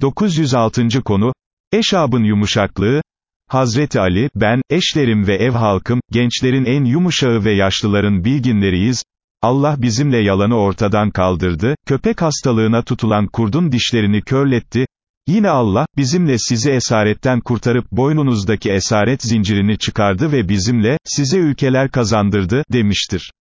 906. konu, Eşabın yumuşaklığı, Hazreti Ali, ben, eşlerim ve ev halkım, gençlerin en yumuşağı ve yaşlıların bilginleriyiz, Allah bizimle yalanı ortadan kaldırdı, köpek hastalığına tutulan kurdun dişlerini körletti, yine Allah, bizimle sizi esaretten kurtarıp boynunuzdaki esaret zincirini çıkardı ve bizimle, size ülkeler kazandırdı, demiştir.